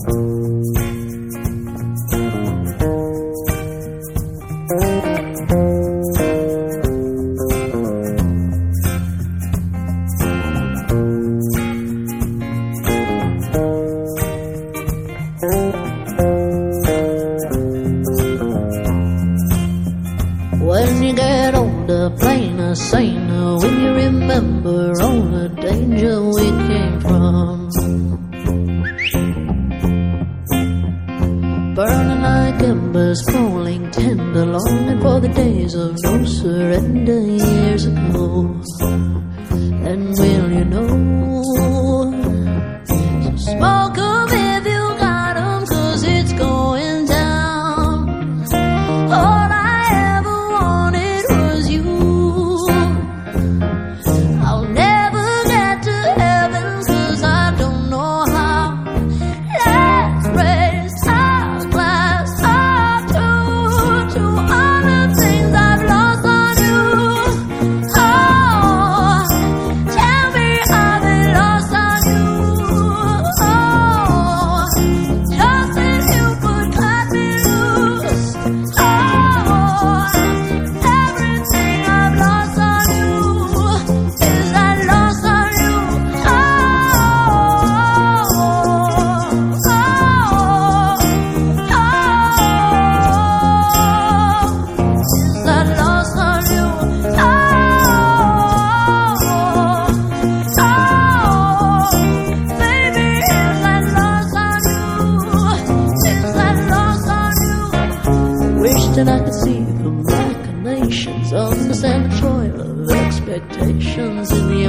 When you get older, Plain or sane, when you remember all the danger we came from. was falling tender, longing for the days of no surrender years ago. And will you know? and I could see the machinations, understand the toil of expectations in the